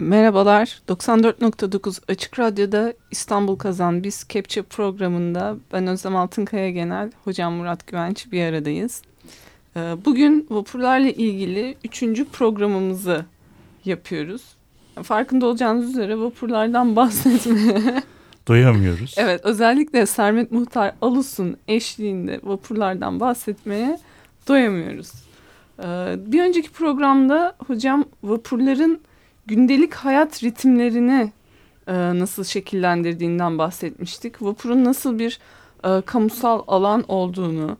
Merhabalar, 94.9 Açık Radyo'da İstanbul Kazan Biz Kepçe programında ben Özlem Altınkaya Genel, Hocam Murat Güvenç bir aradayız. Ee, bugün vapurlarla ilgili üçüncü programımızı yapıyoruz. Farkında olacağınız üzere vapurlardan bahsetmeye... Doyamıyoruz. evet, özellikle Sermet Muhtar Alus'un eşliğinde vapurlardan bahsetmeye doyamıyoruz. Ee, bir önceki programda hocam vapurların gündelik hayat ritimlerini e, nasıl şekillendirdiğinden bahsetmiştik. Vapurun nasıl bir e, kamusal alan olduğunu,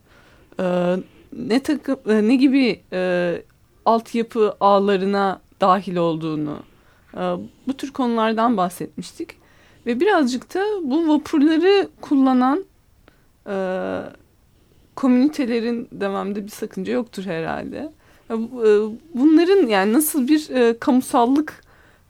e, ne takım, e, ne gibi e, altyapı ağlarına dahil olduğunu, e, bu tür konulardan bahsetmiştik. Ve birazcık da bu vapurları kullanan e, komünitelerin dememde bir sakınca yoktur herhalde. E, bunların yani nasıl bir e, kamusallık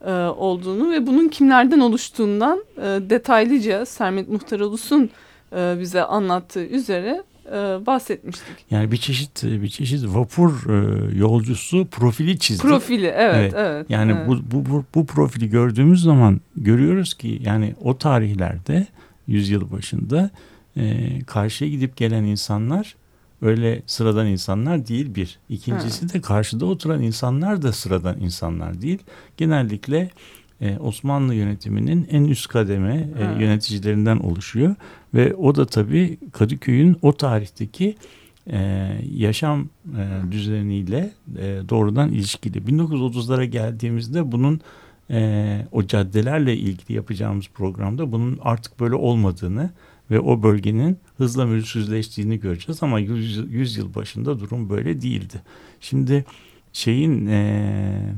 e, olduğunu ve bunun kimlerden oluştuğundan e, detaylıca Sermet Muhtar Ulus'un e, bize anlattığı üzere e, bahsetmiştik. Yani bir çeşit bir çeşit vapur e, yolcusu profili çizdik. Profili evet evet. evet yani evet. Bu, bu, bu, bu profili gördüğümüz zaman görüyoruz ki yani o tarihlerde yüzyıl başında e, karşıya gidip gelen insanlar öyle sıradan insanlar değil bir. İkincisi de karşıda oturan insanlar da sıradan insanlar değil. Genellikle e, Osmanlı yönetiminin en üst kademe e, yöneticilerinden oluşuyor. Ve o da tabii Kadıköy'ün o tarihteki e, yaşam e, düzeniyle e, doğrudan ilişkili. 1930'lara geldiğimizde bunun e, o caddelerle ilgili yapacağımız programda bunun artık böyle olmadığını ve o bölgenin hızla mülksüzleştiğini göreceğiz ama 100, 100 yıl başında durum böyle değildi. Şimdi şeyin e,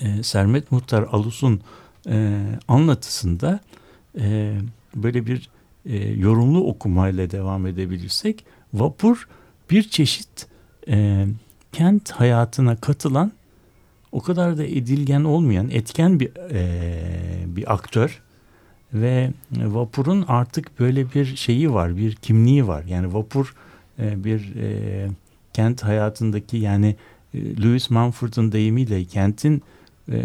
e, Sermet Muhtar Alus'un e, anlatısında e, böyle bir e, yorumlu okumayla devam edebilirsek vapur bir çeşit e, kent hayatına katılan o kadar da edilgen olmayan etken bir e, bir aktör ve vapurun artık böyle bir şeyi var, bir kimliği var. Yani vapur e, bir e, kent hayatındaki yani e, Louis Mumford'un deyimiyle kentin e,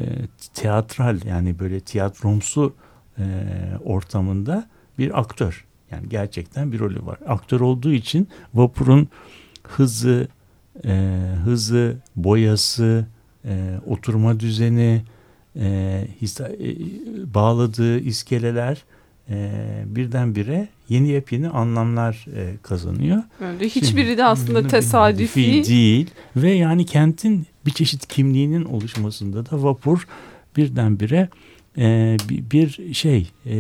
teatral yani böyle tiyatromsu e, ortamında bir aktör. Yani gerçekten bir rolü var. Aktör olduğu için vapurun hızı, e, hızı, boyası, e, oturma düzeni, e, hisa, e, bağladığı iskeleler e, birdenbire yeni yepyeni anlamlar e, kazanıyor. Öyle, hiçbiri Şimdi, de aslında tesadüfi değil ve yani kentin bir çeşit kimliğinin oluşmasında da vapur birdenbire e, bir, bir şey e,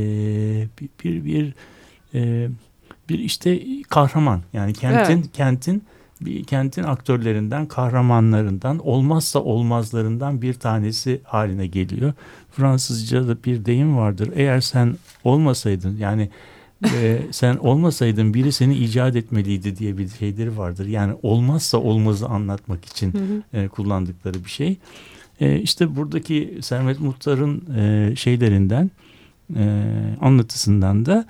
bir bir bir, e, bir işte kahraman yani kentin evet. kentin bir kentin aktörlerinden, kahramanlarından, olmazsa olmazlarından bir tanesi haline geliyor. Fransızca'da bir deyim vardır. Eğer sen olmasaydın yani e, sen olmasaydın biri seni icat etmeliydi diye bir şeyleri vardır. Yani olmazsa olmazı anlatmak için e, kullandıkları bir şey. E, işte buradaki Sermet Muhtar'ın e, şeylerinden, e, anlatısından da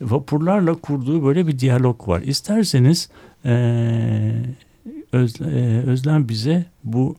vapurlarla kurduğu böyle bir diyalog var. İsterseniz e, Özle, e, Özlem bize bu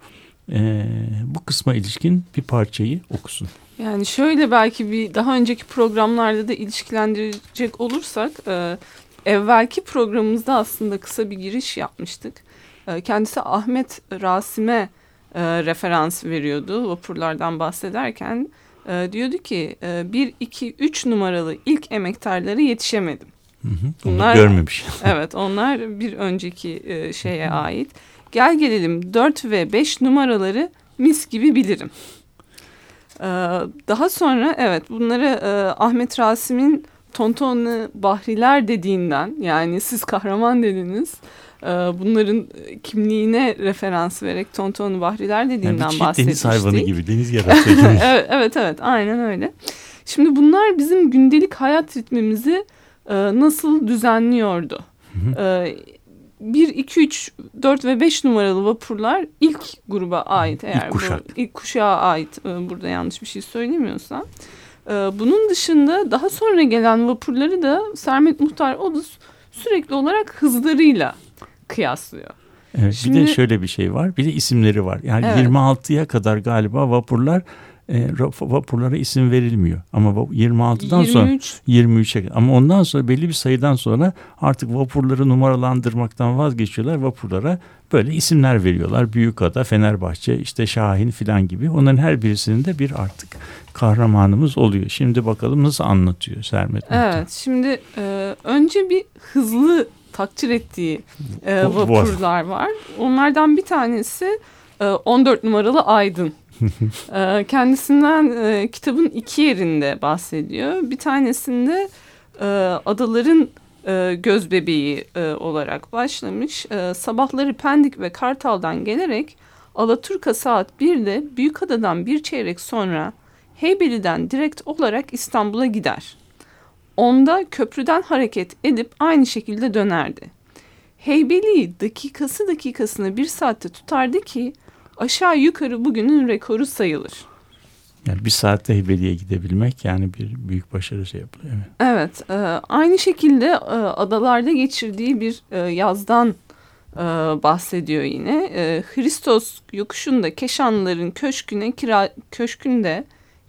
e, bu kısma ilişkin bir parçayı okusun. Yani şöyle belki bir daha önceki programlarda da ilişkilendirecek olursak e, evvelki programımızda aslında kısa bir giriş yapmıştık. E, kendisi Ahmet Rasim'e e, referans veriyordu vapurlardan bahsederken. E, diyordu ki e, 1, 2, 3 numaralı ilk emektarları yetişemedim. Hı hı, bunlar görmemiş. evet onlar bir önceki e, şeye ait. Gel gelelim 4 ve 5 numaraları mis gibi bilirim. Ee, daha sonra evet bunları e, Ahmet Rasim'in Tontonlu Bahriler dediğinden yani siz kahraman dediniz. E, bunların kimliğine referans vererek Tontonlu Bahriler dediğinden yani bahsetmiştik. deniz hayvanı gibi, deniz yaratığı gibi. evet, evet evet aynen öyle. Şimdi bunlar bizim gündelik hayat ritmimizi e, nasıl düzenliyordu? E, 1, 2, 3, 4 ve 5 numaralı vapurlar ilk gruba ait. Eğer ilk kuşak. Bu, ilk kuşağa ait e, burada yanlış bir şey söylemiyorsam. E, bunun dışında daha sonra gelen vapurları da Sermet Muhtar Odus sürekli olarak hızlarıyla kıyaslıyor. Evet, Şimdi, bir de şöyle bir şey var. Bir de isimleri var. Yani evet. 26'ya kadar galiba vapurlar e, vapurlara isim verilmiyor. Ama 26'dan 23. sonra 23'e ama ondan sonra belli bir sayıdan sonra artık vapurları numaralandırmaktan vazgeçiyorlar. Vapurlara böyle isimler veriyorlar. Büyükada, Fenerbahçe, işte Şahin filan gibi. Onların her birisinin de bir artık kahramanımız oluyor. Şimdi bakalım nasıl anlatıyor Sermet Evet, şimdi e, önce bir hızlı takdir ettiği e, vapurlar var. Onlardan bir tanesi 14 numaralı Aydın. e, kendisinden e, kitabın iki yerinde bahsediyor. Bir tanesinde e, adaların e, göz bebeği olarak başlamış. Sabahları Pendik ve Kartal'dan gelerek Alaturka saat 1'de Büyükada'dan bir çeyrek sonra Heybeli'den direkt olarak İstanbul'a gider. Onda köprüden hareket edip aynı şekilde dönerdi. Heybeli'yi dakikası dakikasına bir saatte tutardı ki aşağı yukarı bugünün rekoru sayılır. Yani bir saatte Heybeli'ye gidebilmek yani bir büyük başarı şey yapılıyor. Evet, evet e, aynı şekilde e, adalarda geçirdiği bir e, yazdan e, bahsediyor yine. E, Hristos yokuşunda Keşanlıların köşküne kira, köşkünde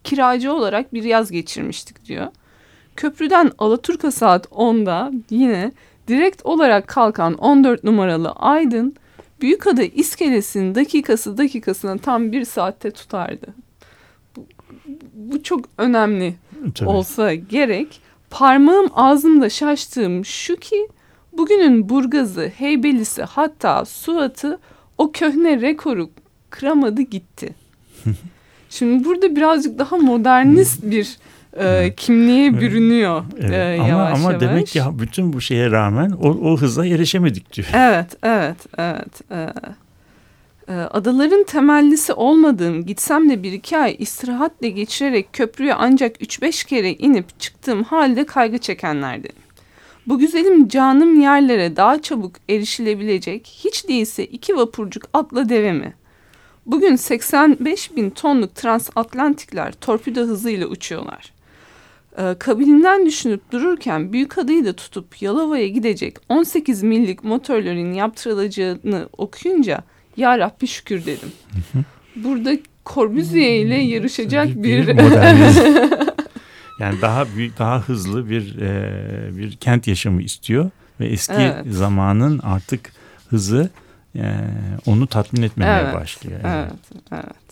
kiracı olarak bir yaz geçirmiştik diyor. Köprüden Alaturka saat 10'da yine direkt olarak kalkan 14 numaralı Aydın Büyükada iskelesinin dakikası dakikasına tam bir saatte tutardı. Bu, bu çok önemli Tabii. olsa gerek. Parmağım ağzımda şaştığım şu ki bugünün Burgaz'ı, Heybelisi hatta Suat'ı o köhne rekoru kıramadı gitti. Şimdi burada birazcık daha modernist bir e, kimliğe bürünüyor evet. e, yavaş ama, ama yavaş. demek ki bütün bu şeye rağmen o, o hıza erişemedik diyor. Evet, evet, evet. E, e, adaların temellisi olmadığım, gitsem de bir iki ay istirahatle geçirerek köprüye ancak üç beş kere inip çıktığım halde kaygı çekenlerdi. Bu güzelim canım yerlere daha çabuk erişilebilecek hiç değilse iki vapurcuk atla deve mi? Bugün 85 bin tonluk transatlantikler torpido hızıyla uçuyorlar. Ee, kabilinden düşünüp dururken büyük adayı da tutup Yalova'ya gidecek 18 millik motorların yaptırılacağını okuyunca ya Rabbi şükür dedim. Burada Corbusier ile yarışacak bir, bir yani daha büyük daha hızlı bir e, bir kent yaşamı istiyor ve eski evet. zamanın artık hızı e, onu tatmin etmemeye evet. başlıyor. Evet, evet. evet.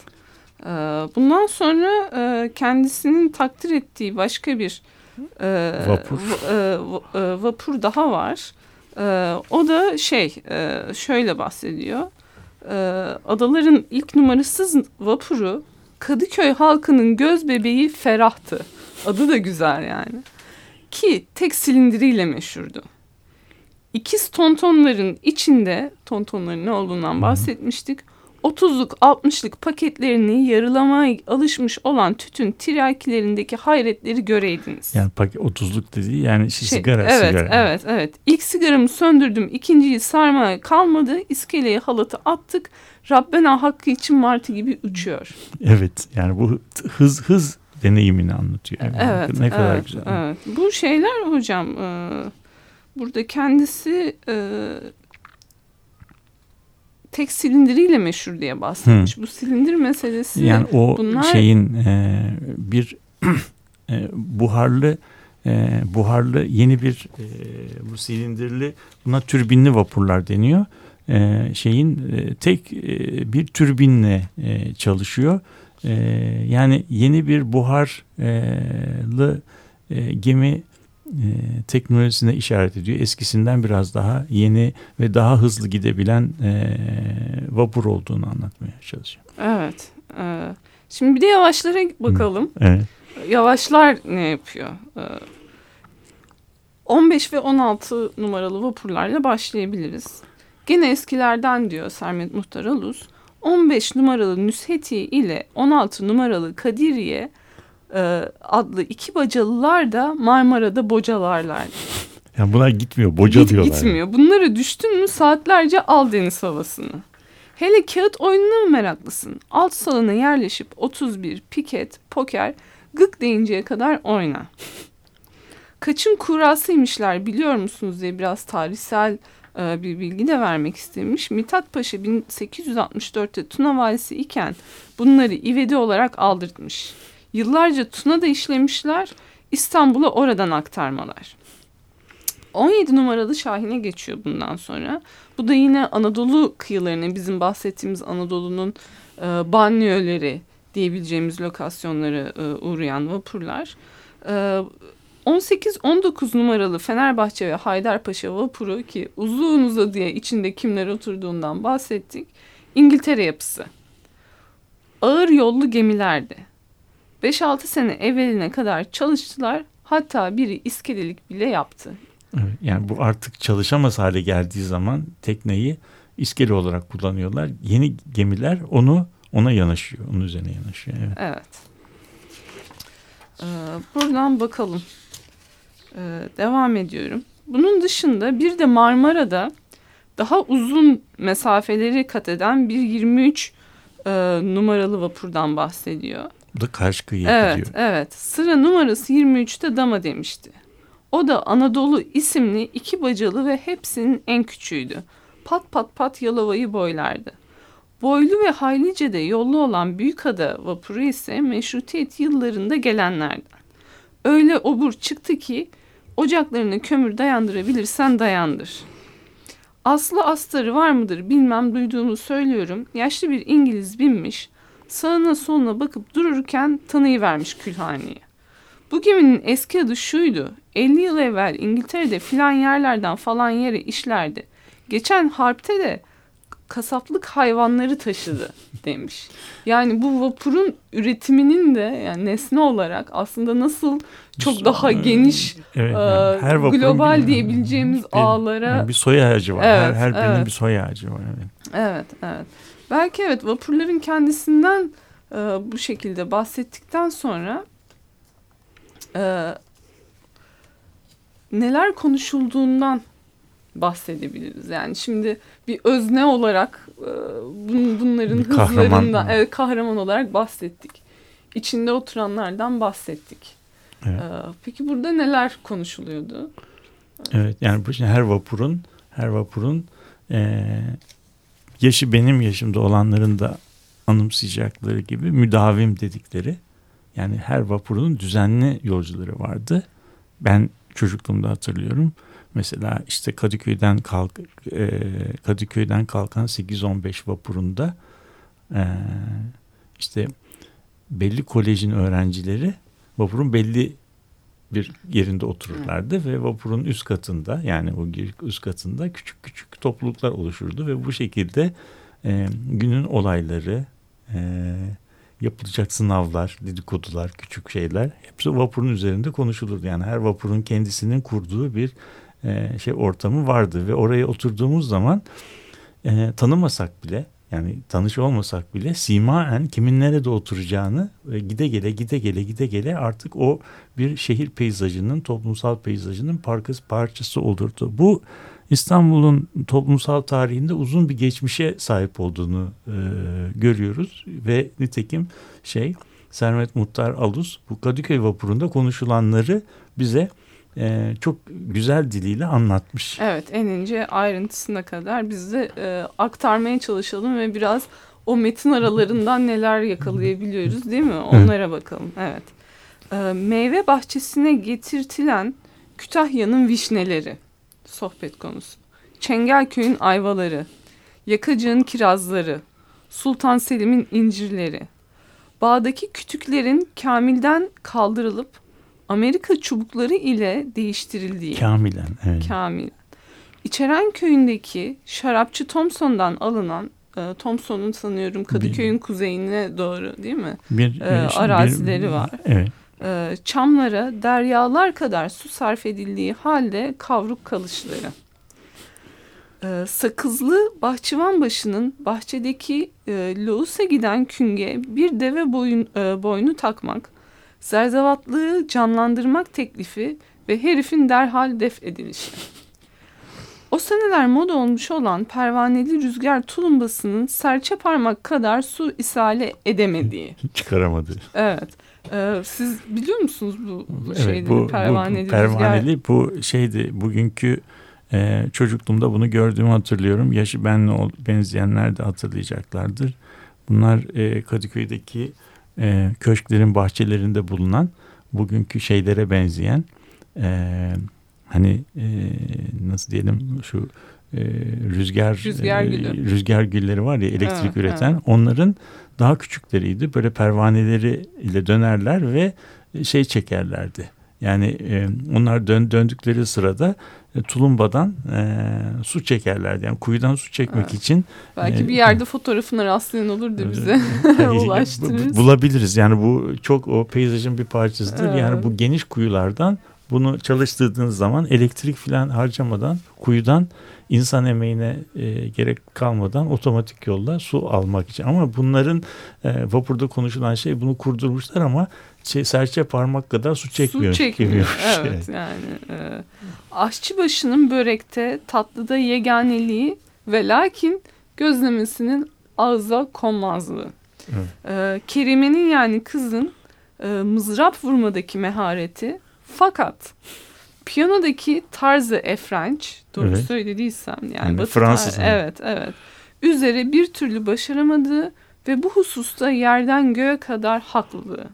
Ee, bundan sonra e, kendisinin takdir ettiği başka bir e, vapur. E, vapur daha var. O da şey şöyle bahsediyor. Adaların ilk numarasız vapuru Kadıköy halkının göz bebeği Ferah'tı. Adı da güzel yani. Ki tek silindiriyle meşhurdu. İkiz tontonların içinde tontonların ne olduğundan bahsetmiştik. 30'luk 60'lık paketlerini yarılamaya alışmış olan tütün tiryakilerindeki hayretleri göreydiniz. Yani paket 30'luk dediği yani şey, sigara evet, sigara. Evet evet İlk sigaramı söndürdüm ikinciyi sarmaya kalmadı iskeleye halatı attık Rabbena hakkı için martı gibi uçuyor. Evet yani bu hız hız deneyimini anlatıyor. Yani. Evet. Ne kadar evet, güzel. Evet. Bu şeyler hocam e, burada kendisi e, tek silindiriyle meşhur diye bahsetmiş. Hmm. Bu silindir meselesi yani o bunlar... şeyin e, bir e, buharlı e, buharlı yeni bir e, bu silindirli buna türbinli vapurlar deniyor. E, şeyin e, tek e, bir türbinle e, çalışıyor. E, yani yeni bir buharlı e, gemi e, teknolojisine işaret ediyor. Eskisinden biraz daha yeni ve daha hızlı gidebilen e, vapur olduğunu anlatmaya çalışıyor. Evet. E, şimdi bir de yavaşlara bakalım. Evet. Yavaşlar ne yapıyor? E, 15 ve 16 numaralı vapurlarla başlayabiliriz. Gene eskilerden diyor Sermet Muhtar Alus. 15 numaralı Nüsheti ile 16 numaralı Kadiriye e, adlı iki bacalılar da Marmara'da bocalarlar. Yani bunlar gitmiyor, boca Git, diyorlar. Gitmiyor. Bunlara düştün mü saatlerce al deniz havasını. Hele kağıt oyununa mı meraklısın? Alt salona yerleşip 31, piket, poker, gık deyinceye kadar oyna. Kaçın kurasıymışlar biliyor musunuz diye biraz tarihsel e, bir bilgi de vermek istemiş. Mithat Paşa 1864'te Tuna valisi iken bunları ivedi olarak aldırtmış. Yıllarca Tuna'da işlemişler, İstanbul'a oradan aktarmalar. 17 numaralı Şahin'e geçiyor bundan sonra. Bu da yine Anadolu kıyılarına bizim bahsettiğimiz Anadolu'nun e, banliyöleri diyebileceğimiz lokasyonlara e, uğrayan vapurlar. E, 18-19 numaralı Fenerbahçe ve Haydarpaşa vapuru ki uzun uzadıya içinde kimler oturduğundan bahsettik. İngiltere yapısı. Ağır yollu gemilerdi. 5-6 sene evveline kadar çalıştılar. Hatta biri iskelelik bile yaptı. Evet, yani bu artık çalışamaz hale geldiği zaman tekneyi iskele olarak kullanıyorlar. Yeni gemiler onu ona yanaşıyor. Onun üzerine yanaşıyor. Evet. evet. Ee, buradan bakalım. Ee, devam ediyorum. Bunun dışında bir de Marmara'da daha uzun mesafeleri kat eden bir 23 e, numaralı vapurdan bahsediyor. Bu da karşı kıyıya evet, gidiyor. Evet. Sıra numarası 23'te Dama demişti. O da Anadolu isimli iki bacalı ve hepsinin en küçüğüydü. Pat pat pat Yalova'yı boylardı. Boylu ve haylice de yollu olan Büyükada vapuru ise meşrutiyet yıllarında gelenlerden. Öyle obur çıktı ki ocaklarına kömür dayandırabilirsen dayandır. Aslı astarı var mıdır bilmem duyduğumu söylüyorum. Yaşlı bir İngiliz binmiş sağına soluna bakıp dururken tanıyıvermiş külhaneye. Bu geminin eski adı şuydu. 50 yıl evvel İngiltere'de filan yerlerden falan yere işlerdi. Geçen harpte de kasaplık hayvanları taşıdı demiş. Yani bu vapurun üretiminin de yani nesne olarak aslında nasıl çok daha geniş evet, yani her global bir, diyebileceğimiz bir, ağlara yani bir soy ağacı var. Evet, her her birinin evet. bir soy ağacı var. Evet. Evet, evet. Belki evet vapurların kendisinden e, bu şekilde bahsettikten sonra e, neler konuşulduğundan bahsedebiliriz. Yani şimdi bir özne olarak e, bun, bunların bir hızlarından kahraman. evet kahraman olarak bahsettik. İçinde oturanlardan bahsettik. Evet. E, peki burada neler konuşuluyordu? Evet yani her vapurun her vapurun e, yaşı benim yaşımda olanların da anımsayacakları gibi müdavim dedikleri yani her vapurun düzenli yolcuları vardı. Ben çocukluğumda hatırlıyorum. Mesela işte Kadıköy'den kalk e, Kadıköy'den kalkan 8-15 vapurunda e, işte belli kolejin öğrencileri vapurun belli bir yerinde otururlardı ve vapurun üst katında yani o üst katında küçük küçük topluluklar oluşurdu ve bu şekilde e, günün olayları, e, yapılacak sınavlar, dedikodular, küçük şeyler hepsi vapurun üzerinde konuşulurdu. Yani her vapurun kendisinin kurduğu bir e, şey ortamı vardı ve oraya oturduğumuz zaman e, tanımasak bile yani tanış olmasak bile simaen kimin nerede oturacağını e, gide gele gide gele gide gele artık o bir şehir peyzajının toplumsal peyzajının parçası, parçası olurdu. Bu İstanbul'un toplumsal tarihinde uzun bir geçmişe sahip olduğunu e, görüyoruz ve nitekim şey Sermet Muhtar Alus bu Kadıköy vapurunda konuşulanları bize e, çok güzel diliyle anlatmış. Evet en ince ayrıntısına kadar biz de e, aktarmaya çalışalım ve biraz o metin aralarından neler yakalayabiliyoruz değil mi? Onlara bakalım. Evet. E, meyve bahçesine getirtilen Kütahya'nın vişneleri sohbet konusu. Çengelköy'ün ayvaları, Yakacık'ın kirazları, Sultan Selim'in incirleri, bağdaki kütüklerin Kamil'den kaldırılıp Amerika çubukları ile değiştirildiği. Kamilen, evet. Kamilen. İçeren köyündeki şarapçı Thompson'dan alınan e, Thompson'un sanıyorum Kadıköy'ün kuzeyine doğru değil mi? Bir, e, arazileri bir, var. Evet. E, çamlara deryalar kadar su sarf edildiği halde kavruk kalışları. E, sakızlı bahçıvan başının bahçedeki e, loğusa giden künge bir deve boyun, e, boynu takmak, zerzevatlığı canlandırmak teklifi ve herifin derhal def edilişi. O seneler moda olmuş olan pervaneli rüzgar tulumbasının serçe parmak kadar su isale edemediği. Çıkaramadı. Evet. Ee, siz biliyor musunuz bu evet, şeyleri bu, pervaneli, bu, pervaneli rüzgar? bu şeydi bugünkü e, çocukluğumda bunu gördüğümü hatırlıyorum. Yaşı benle benzeyenler de hatırlayacaklardır. Bunlar e, Kadıköy'deki e, köşklerin bahçelerinde bulunan bugünkü şeylere benzeyen e, hani e, nasıl diyelim şu e, rüzgar rüzgar, e, rüzgar gülleri var ya elektrik evet, üreten evet. onların daha küçükleriydi. Böyle pervaneleri ile dönerler ve şey çekerlerdi. Yani e, onlar dön, döndükleri sırada e, tulumbadan e, su çekerlerdi. Yani kuyudan su çekmek evet. için. Belki e, bir yerde fotoğrafına rastlayan olur da bize ulaştırırız. Bulabiliriz. Yani bu çok o peyzajın bir parçasıdır. Evet. Yani bu geniş kuyulardan bunu çalıştırdığınız zaman elektrik falan harcamadan kuyudan insan emeğine e, gerek kalmadan otomatik yolla su almak için. Ama bunların e, vapurda konuşulan şey bunu kurdurmuşlar ama şey, serçe parmak kadar su çekmiyor. Su çekmiyor. Evet şey. yani e, aşçıbaşının börekte tatlıda yeganeliği ve lakin gözlemesinin ağza konmazlığı. E, Kerime'nin yani kızın e, mızrap vurmadaki mehareti fakat piyanodaki tarzı efrenç doğru evet. söylediysem yani, yani Fransız evet evet üzeri bir türlü başaramadığı ve bu hususta yerden göğe kadar haklılığı.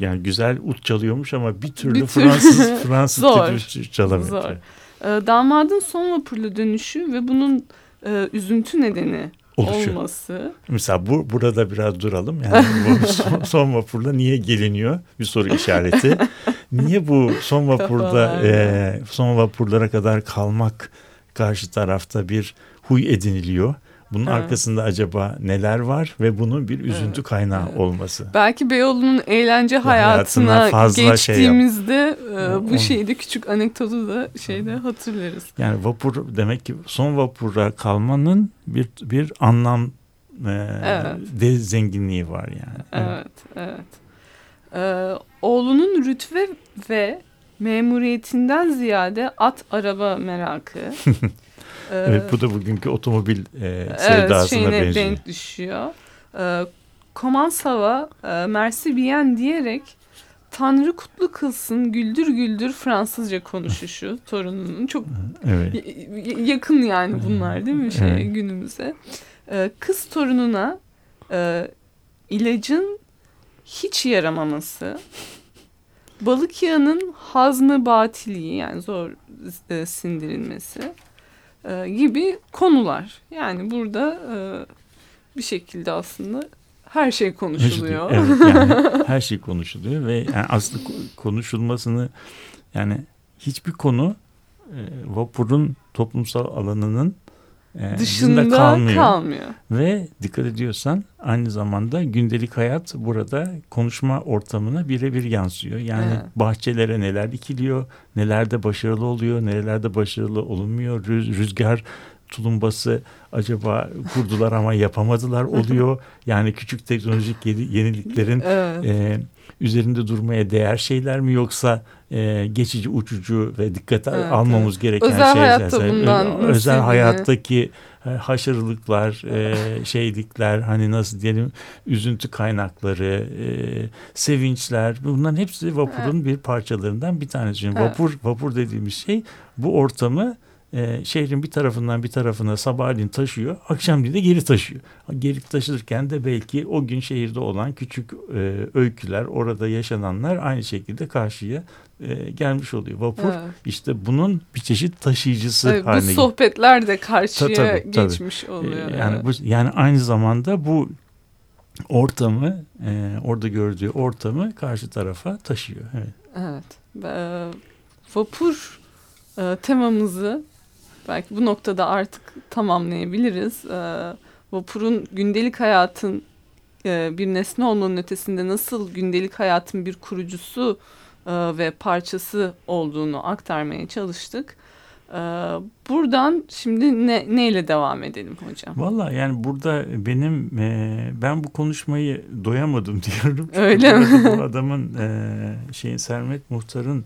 Yani güzel ut çalıyormuş ama bir türlü bir Fransız Fransız zor, çalamıyor. Zor. Ee, damadın son vapurlu dönüşü ve bunun e, üzüntü nedeni Oluşu. olması. Mesela bu burada biraz duralım. Yani bu son, son vapurla niye geliniyor? Bir soru işareti. niye bu son vapurda e, son vapurlara kadar kalmak karşı tarafta bir huy ediniliyor? Bunun evet. arkasında acaba neler var ve bunun bir üzüntü evet. kaynağı evet. olması. Belki Beyoğlu'nun eğlence hayatına, hayatına fazla geçtiğimizde şey e, bu şeyde küçük anekdotu da şeyde hatırlarız. Yani vapur demek ki son vapura kalmanın bir bir anlam e, evet. de zenginliği var yani. Evet, evet. evet. Ee, oğlunun rütve ve memuriyetinden ziyade at araba merakı. evet bu da bugünkü otomobil e, sevdasına evet, benziyor. denk düşüyor. E, Komansava e, Merci bien diyerek Tanrı kutlu kılsın güldür güldür Fransızca konuşuşu torununun çok evet. yakın yani bunlar değil mi şey evet. günümüze. E, kız torununa e, ilacın hiç yaramaması, balık yağının hazmı batiliği yani zor e, sindirilmesi e, gibi konular. Yani burada e, bir şekilde aslında her şey konuşuluyor. Evet yani her şey konuşuluyor ve yani aslında konuşulmasını yani hiçbir konu e, vapurun toplumsal alanının e, dışında kalmıyor. kalmıyor. Ve dikkat ediyorsan aynı zamanda gündelik hayat burada konuşma ortamına birebir yansıyor. Yani evet. bahçelere neler dikiliyor, nelerde başarılı oluyor, nelerde başarılı olunmuyor. Rüz, rüzgar tulumbası acaba kurdular ama yapamadılar oluyor. Yani küçük teknolojik yeniliklerin evet. e, üzerinde durmaya değer şeyler mi yoksa e, geçici uçucu ve dikkate evet, almamız evet. gereken özel şeyler. Hayatta bundan özel hayattaki e, haşarılıklar, e, şeylikler, hani nasıl diyelim üzüntü kaynakları, e, sevinçler bunların hepsi vapurun evet. bir parçalarından bir tanesi. Evet. Vapur vapur dediğimiz şey bu ortamı e, şehrin bir tarafından bir tarafına sabahleyin taşıyor. Akşamleyin de geri taşıyor. Geri taşırken de belki o gün şehirde olan küçük e, öyküler, orada yaşananlar aynı şekilde karşıya e, gelmiş oluyor. Vapur evet. işte bunun bir çeşit taşıyıcısı evet, haline Bu sohbetler de karşıya Ta, tabii, geçmiş tabii. oluyor. E, yani, bu, yani aynı zamanda bu ortamı, e, orada gördüğü ortamı karşı tarafa taşıyor. Evet. Evet. E, vapur e, temamızı belki bu noktada artık tamamlayabiliriz. E, vapurun gündelik hayatın e, bir nesne olmanın ötesinde nasıl gündelik hayatın bir kurucusu e, ve parçası olduğunu aktarmaya çalıştık. E, buradan şimdi ne neyle devam edelim hocam? Valla yani burada benim e, ben bu konuşmayı doyamadım diyorum. Öyle mi? Bu adamın e, şeyin Sermet Muhtar'ın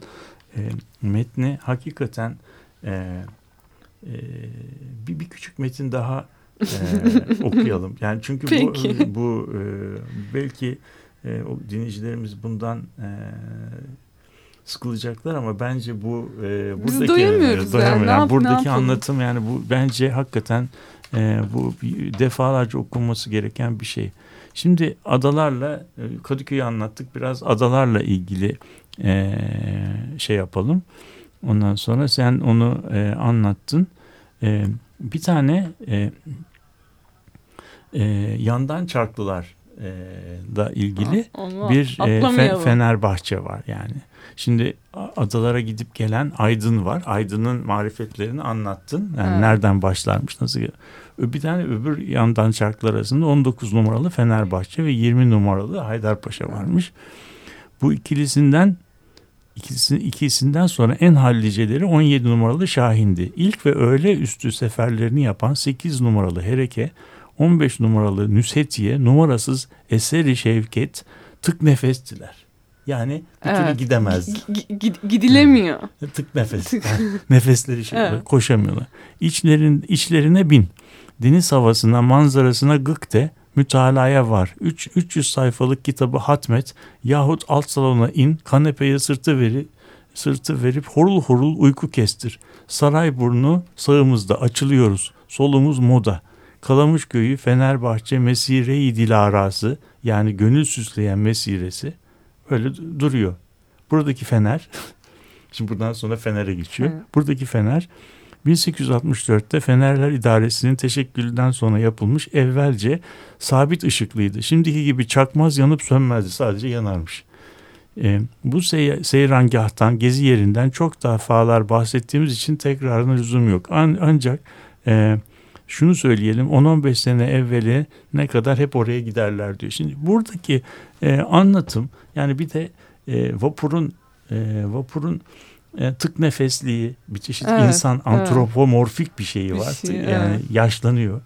e, metni hakikaten e, bir, bir küçük metin daha e, okuyalım. Yani çünkü Peki. bu bu e, belki e, o dinleyicilerimiz bundan e, sıkılacaklar ama bence bu e, buradaki Biz doyamıyoruz yani. yani. buradaki anlatım yani bu bence hakikaten e, bu defalarca okunması gereken bir şey. Şimdi adalarla Kadıköy'ü anlattık. Biraz adalarla ilgili e, şey yapalım. Ondan sonra sen onu e, anlattın. E, bir tane e, e, yandan çarklılar e, da ilgili ha, bir e, fe, Fenerbahçe var yani. Şimdi adalara gidip gelen Aydın var. Aydın'ın marifetlerini anlattın. Yani evet. nereden başlarmış, nasıl bir tane öbür yandan çarklar arasında 19 numaralı Fenerbahçe ve 20 numaralı Haydarpaşa varmış. Bu ikilisinden ikisi, ikisinden sonra en halliceleri 17 numaralı Şahin'di. İlk ve öğle üstü seferlerini yapan 8 numaralı Hereke, 15 numaralı Nüsetiye, numarasız Eseri Şevket tık nefestiler. Yani bir evet. türlü gidemez. Gidilemiyor. Tık nefes. Yani nefesleri şey evet. koşamıyorlar. İçlerin, içlerine bin. Deniz havasına, manzarasına gık de mütalaya var. 3 300 sayfalık kitabı hatmet yahut alt salona in, kanepeye sırtı veri, sırtı verip horul horul uyku kestir. Saray burnu sağımızda açılıyoruz. Solumuz moda. Kalamış köyü Fenerbahçe Mesire-i Dilarası yani gönül süsleyen mesiresi öyle duruyor. Buradaki fener şimdi buradan sonra fenere geçiyor. Evet. Buradaki fener 1864'te Fenerler İdaresi'nin teşekkülden sonra yapılmış evvelce sabit ışıklıydı. Şimdiki gibi çakmaz yanıp sönmezdi sadece yanarmış. E, bu sey seyrangahtan, gezi yerinden çok daha fazlalar bahsettiğimiz için tekrarına lüzum yok. An ancak e, şunu söyleyelim 10-15 sene evveli ne kadar hep oraya giderler diyor. Şimdi buradaki e, anlatım yani bir de e, vapurun e, vapurun e, tık nefesliği bir çeşit evet, insan antropomorfik evet. bir şeyi var. Bir şey, yani evet. yaşlanıyor.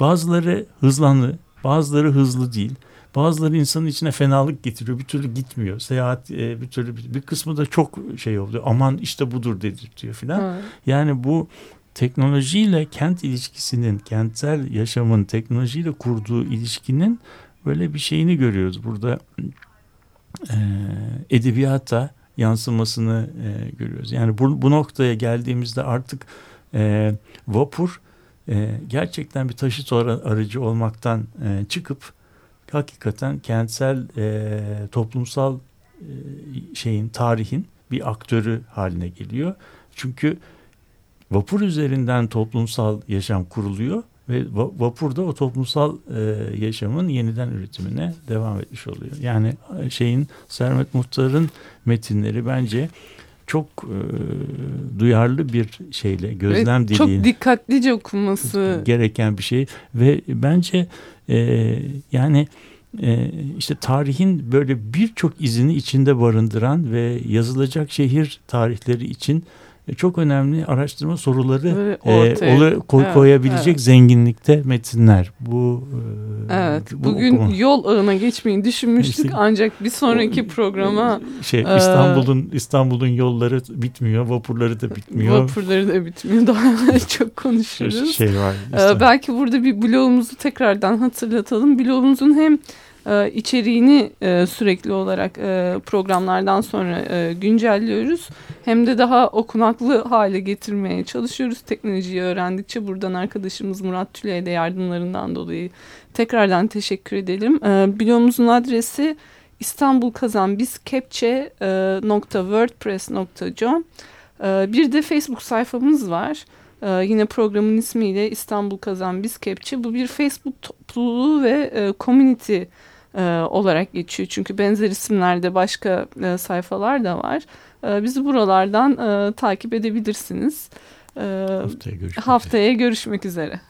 Bazıları hızlanlı, bazıları hızlı değil. Bazıları insanın içine fenalık getiriyor. Bir türlü gitmiyor. Seyahat e, bir türlü bir kısmı da çok şey oluyor. Aman işte budur dedirtiyor filan. Evet. Yani bu teknolojiyle kent ilişkisinin, kentsel yaşamın teknolojiyle kurduğu ilişkinin böyle bir şeyini görüyoruz. Burada e, edebiyata yansımasını e, görüyoruz. Yani bu, bu noktaya geldiğimizde artık e, vapur e, gerçekten bir taşıt aracı olmaktan e, çıkıp hakikaten kentsel e, toplumsal e, şeyin tarihin bir aktörü haline geliyor. Çünkü vapur üzerinden toplumsal yaşam kuruluyor ve vapur da o toplumsal e, yaşamın yeniden üretimine devam etmiş oluyor. Yani e, şeyin Sermet Muhtar'ın metinleri bence çok e, duyarlı bir şeyle gözlem dili. Çok dikkatlice okunması gereken bir şey ve bence e, yani e, işte tarihin böyle birçok izini içinde barındıran ve yazılacak şehir tarihleri için çok önemli araştırma soruları e, ola, koy, evet, koyabilecek evet. zenginlikte metinler. Bu e, Evet. Bu bugün okuma. yol ağına geçmeyi düşünmüştük işte, ancak bir sonraki o, programa şey e, İstanbul'un İstanbul'un yolları bitmiyor, vapurları da bitmiyor. Vapurları da bitmiyor. Daha çok konuşuruz. Şey var. E, belki burada bir blogumuzu tekrardan hatırlatalım. Blogumuzun hem e, içeriğini e, sürekli olarak e, programlardan sonra e, güncelliyoruz. Hem de daha okunaklı hale getirmeye çalışıyoruz. Teknolojiyi öğrendikçe buradan arkadaşımız Murat Tülay'a de yardımlarından dolayı tekrardan teşekkür edelim. E, blogumuzun adresi İstanbul Kazan Biz Kepçe.wordpress.com e, Bir de Facebook sayfamız var. Yine programın ismiyle İstanbul Kazan Biz Kepçe. Bu bir Facebook topluluğu ve community e, olarak geçiyor. Çünkü benzer isimlerde başka e, sayfalar da var. E, bizi buralardan e, takip edebilirsiniz. E, haftaya görüşmek, haftaya görüşmek üzere.